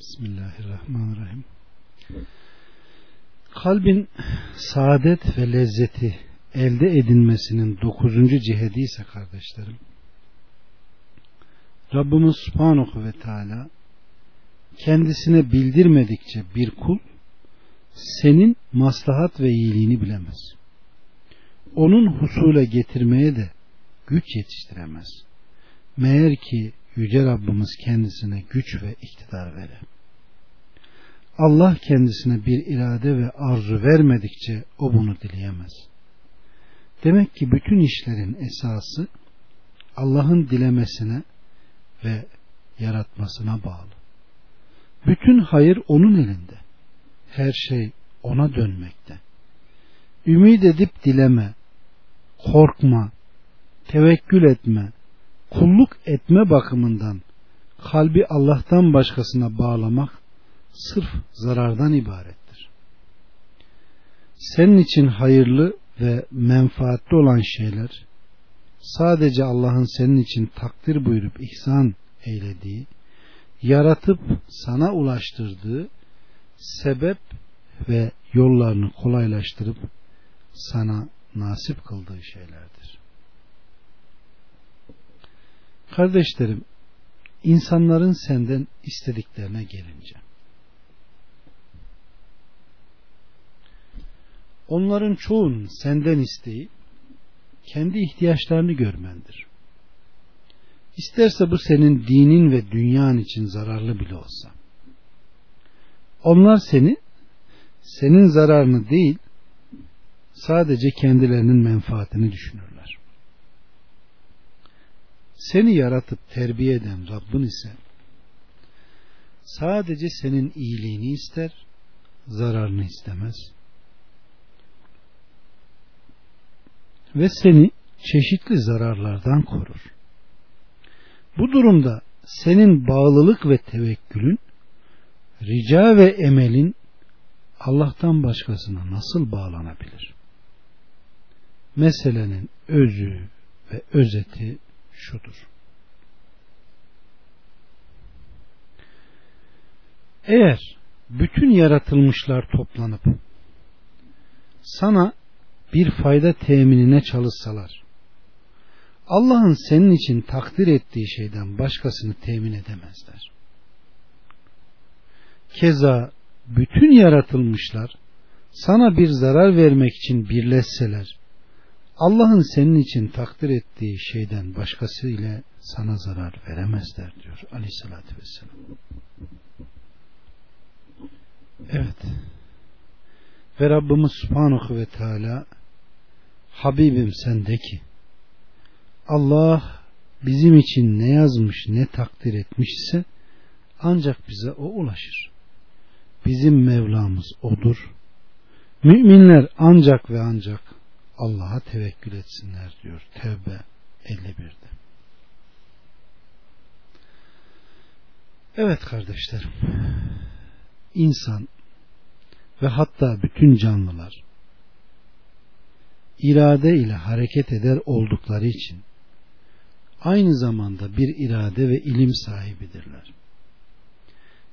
Bismillahirrahmanirrahim. Kalbin saadet ve lezzeti elde edilmesinin dokuzuncu cihedi ise kardeşlerim Rabbimiz Subhanahu ve Teala kendisine bildirmedikçe bir kul senin maslahat ve iyiliğini bilemez. Onun husule getirmeye de güç yetiştiremez. Meğer ki Yüce Rabbimiz kendisine güç ve iktidar verir. Allah kendisine bir irade ve arzu vermedikçe o bunu dileyemez. Demek ki bütün işlerin esası Allah'ın dilemesine ve yaratmasına bağlı. Bütün hayır onun elinde. Her şey ona dönmekte. Ümid edip dileme, korkma, tevekkül etme, kulluk etme bakımından kalbi Allah'tan başkasına bağlamak sırf zarardan ibarettir. Senin için hayırlı ve menfaatli olan şeyler sadece Allah'ın senin için takdir buyurup ihsan eylediği, yaratıp sana ulaştırdığı sebep ve yollarını kolaylaştırıp sana nasip kıldığı şeylerdir. Kardeşlerim, insanların senden istediklerine gelince, onların çoğunun senden isteği kendi ihtiyaçlarını görmendir. İsterse bu senin dinin ve dünyan için zararlı bile olsa. Onlar seni senin zararını değil sadece kendilerinin menfaatini düşünürler. Seni yaratıp terbiye eden Rabbin ise sadece senin iyiliğini ister, zararını istemez. Ve seni çeşitli zararlardan korur. Bu durumda senin bağlılık ve tevekkülün, rica ve emelin Allah'tan başkasına nasıl bağlanabilir? Meselenin özü ve özeti şudur. Eğer bütün yaratılmışlar toplanıp sana bir fayda teminine çalışsalar Allah'ın senin için takdir ettiği şeyden başkasını temin edemezler. Keza bütün yaratılmışlar sana bir zarar vermek için birleşseler Allah'ın senin için takdir ettiği şeyden başkası ile sana zarar veremezler diyor aleyhissalatü vesselam. Evet. Ve Rabbimiz Subhanahu ve Teala Habibim sen de ki Allah bizim için ne yazmış ne takdir etmişse ancak bize o ulaşır. Bizim Mevlamız odur. Müminler ancak ve ancak Allah'a tevekkül etsinler diyor Tevbe 51'de. Evet kardeşlerim. İnsan ve hatta bütün canlılar irade ile hareket eder oldukları için aynı zamanda bir irade ve ilim sahibidirler.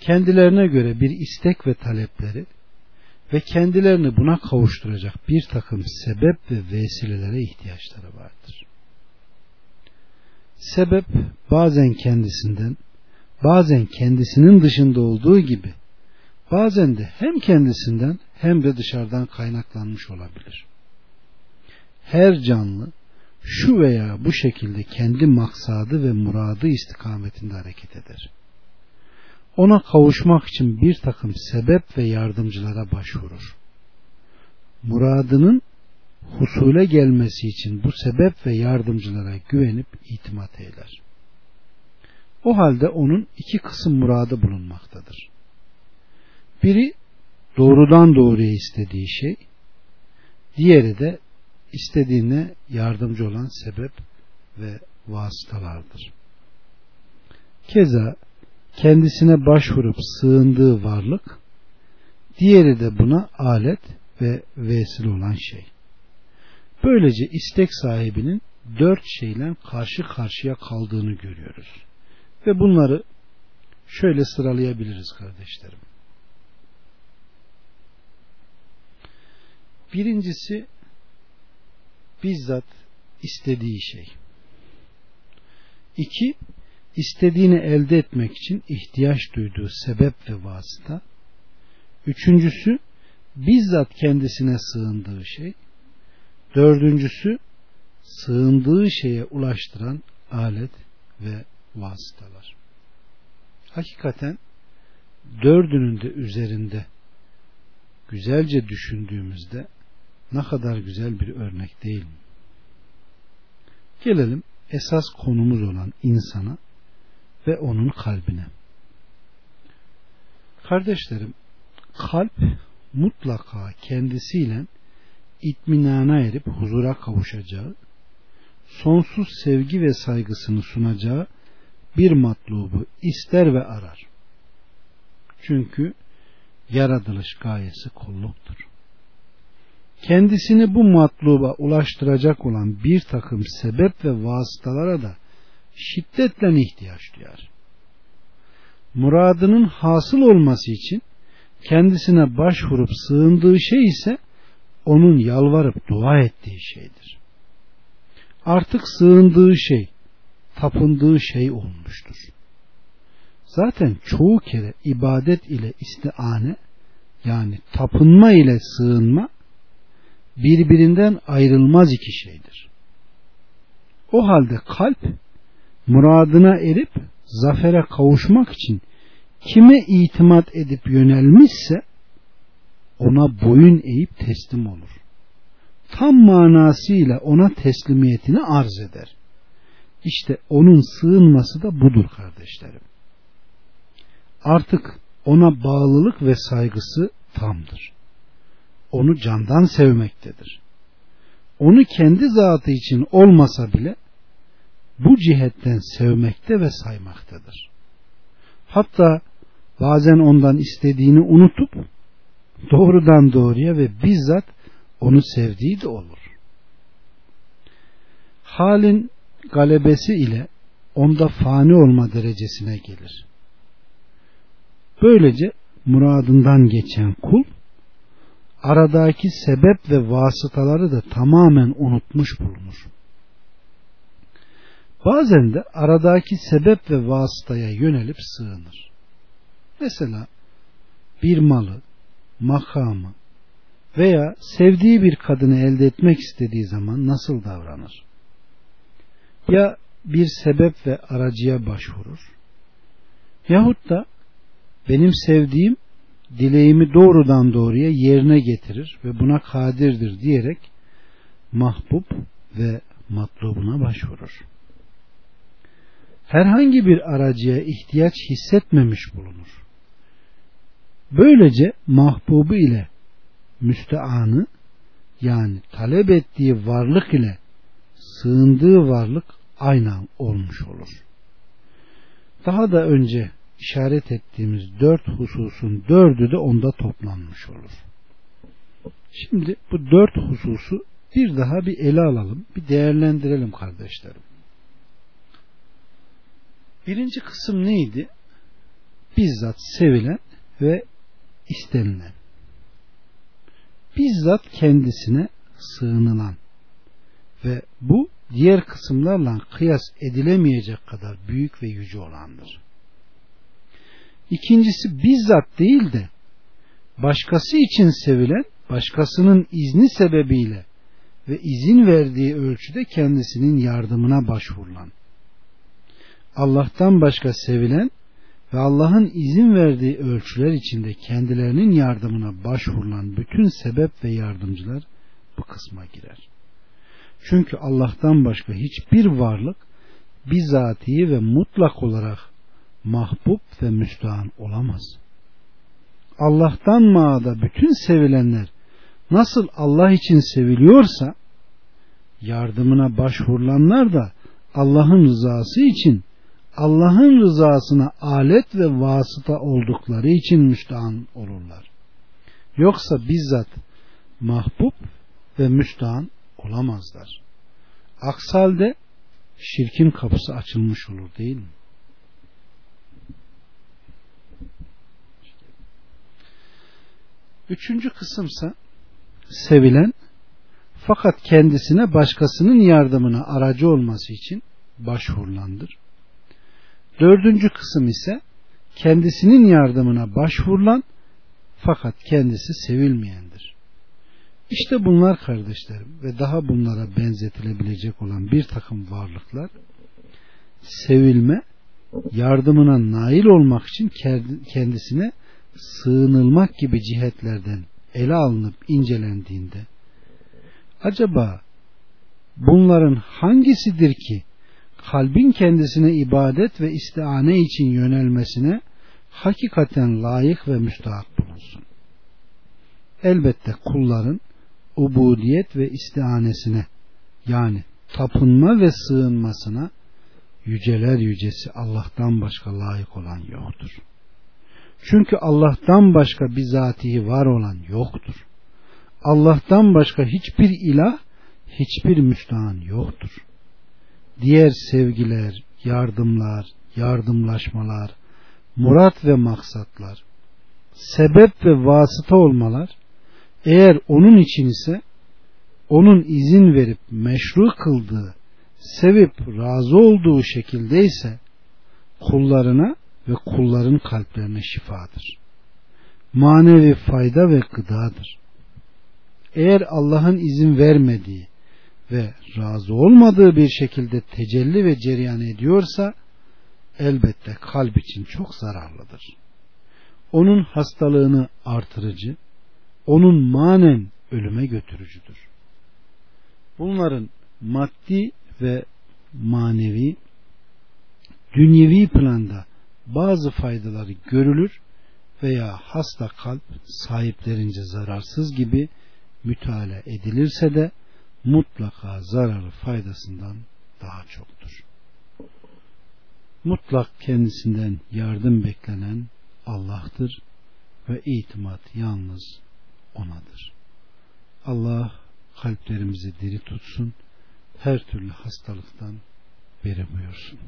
Kendilerine göre bir istek ve talepleri ve kendilerini buna kavuşturacak bir takım sebep ve vesilelere ihtiyaçları vardır. Sebep bazen kendisinden, bazen kendisinin dışında olduğu gibi, bazen de hem kendisinden hem de dışarıdan kaynaklanmış olabilir. Her canlı şu veya bu şekilde kendi maksadı ve muradı istikametinde hareket eder. Ona kavuşmak için bir takım sebep ve yardımcılara başvurur. Muradının husule gelmesi için bu sebep ve yardımcılara güvenip itimat eyler. O halde onun iki kısım muradı bulunmaktadır. Biri doğrudan doğruya istediği şey, diğeri de istediğine yardımcı olan sebep ve vasıtalardır. Keza kendisine başvurup sığındığı varlık, diğeri de buna alet ve vesile olan şey. Böylece istek sahibinin dört şeyle karşı karşıya kaldığını görüyoruz. Ve bunları şöyle sıralayabiliriz kardeşlerim. Birincisi bizzat istediği şey. İki, istediğini elde etmek için ihtiyaç duyduğu sebep ve vasıta. Üçüncüsü, bizzat kendisine sığındığı şey. Dördüncüsü, sığındığı şeye ulaştıran alet ve vasıtalar. Hakikaten dördünün de üzerinde güzelce düşündüğümüzde ne kadar güzel bir örnek değil mi? Gelelim esas konumuz olan insana ve onun kalbine. Kardeşlerim, kalp mutlaka kendisiyle itminana erip huzura kavuşacağı, sonsuz sevgi ve saygısını sunacağı bir matlubu ister ve arar. Çünkü yaratılış gayesi kulluktur. Kendisini bu matluba ulaştıracak olan bir takım sebep ve vasıtalara da şiddetle ihtiyaç duyar. Muradının hasıl olması için kendisine başvurup sığındığı şey ise onun yalvarıp dua ettiği şeydir. Artık sığındığı şey, tapındığı şey olmuştur. Zaten çoğu kere ibadet ile istiane yani tapınma ile sığınma birbirinden ayrılmaz iki şeydir. O halde kalp muradına erip zafere kavuşmak için kime itimat edip yönelmişse ona boyun eğip teslim olur. Tam manasıyla ona teslimiyetini arz eder. İşte onun sığınması da budur kardeşlerim. Artık ona bağlılık ve saygısı tamdır. Onu candan sevmektedir. Onu kendi zatı için olmasa bile bu cihetten sevmekte ve saymaktadır. Hatta bazen ondan istediğini unutup doğrudan doğruya ve bizzat onu sevdiği de olur. Halin galebesi ile onda fani olma derecesine gelir. Böylece muradından geçen kul aradaki sebep ve vasıtaları da tamamen unutmuş bulunur. Bazen de aradaki sebep ve vasıtaya yönelip sığınır. Mesela bir malı, makamı veya sevdiği bir kadını elde etmek istediği zaman nasıl davranır? Ya bir sebep ve aracıya başvurur yahut da benim sevdiğim dileğimi doğrudan doğruya yerine getirir ve buna kadirdir diyerek mahbub ve matlubuna başvurur. Herhangi bir aracıya ihtiyaç hissetmemiş bulunur. Böylece mahbubu ile müsteanı yani talep ettiği varlık ile sığındığı varlık aynı olmuş olur. Daha da önce işaret ettiğimiz dört hususun dördü de onda toplanmış olur. Şimdi bu dört hususu bir daha bir ele alalım, bir değerlendirelim kardeşlerim. Birinci kısım neydi? Bizzat sevilen ve istenilen. Bizzat kendisine sığınılan ve bu diğer kısımlarla kıyas edilemeyecek kadar büyük ve yüce olandır. İkincisi bizzat değil de başkası için sevilen başkasının izni sebebiyle ve izin verdiği ölçüde kendisinin yardımına başvurulan. Allah'tan başka sevilen ve Allah'ın izin verdiği ölçüler içinde kendilerinin yardımına başvurulan bütün sebep ve yardımcılar bu kısma girer. Çünkü Allah'tan başka hiçbir varlık bizatihi ve mutlak olarak mahbub ve müstahan olamaz. Allah'tan mağda bütün sevilenler nasıl Allah için seviliyorsa yardımına başvurulanlar da Allah'ın rızası için Allah'ın rızasına alet ve vasıta oldukları için müstahan olurlar. Yoksa bizzat mahbub ve müstahan olamazlar. Aksalde şirkin kapısı açılmış olur değil mi? Üçüncü kısımsa sevilen fakat kendisine başkasının yardımına aracı olması için başvurulandır. Dördüncü kısım ise kendisinin yardımına başvurulan fakat kendisi sevilmeyendir. İşte bunlar kardeşlerim ve daha bunlara benzetilebilecek olan bir takım varlıklar sevilme, yardımına nail olmak için kendisine sığınılmak gibi cihetlerden ele alınıp incelendiğinde acaba bunların hangisidir ki kalbin kendisine ibadet ve istiane için yönelmesine hakikaten layık ve müstahak bulunsun. Elbette kulların ubudiyet ve istianesine yani tapınma ve sığınmasına yüceler yücesi Allah'tan başka layık olan yoktur. Çünkü Allah'tan başka bir zatihi var olan yoktur. Allah'tan başka hiçbir ilah, hiçbir müstahan yoktur. Diğer sevgiler, yardımlar, yardımlaşmalar, murat ve maksatlar, sebep ve vasıta olmalar, eğer onun için ise onun izin verip meşru kıldığı, sevip razı olduğu şekilde ise kullarına ve kulların kalplerine şifadır. Manevi fayda ve gıdadır. Eğer Allah'ın izin vermediği ve razı olmadığı bir şekilde tecelli ve cereyan ediyorsa elbette kalp için çok zararlıdır. Onun hastalığını artırıcı, onun manen ölüme götürücüdür. Bunların maddi ve manevi dünyevi planda bazı faydaları görülür veya hasta kalp sahiplerince zararsız gibi müteala edilirse de mutlaka zararı faydasından daha çoktur. Mutlak kendisinden yardım beklenen Allah'tır ve itimat yalnız O'nadır. Allah kalplerimizi diri tutsun, her türlü hastalıktan beri buyursun.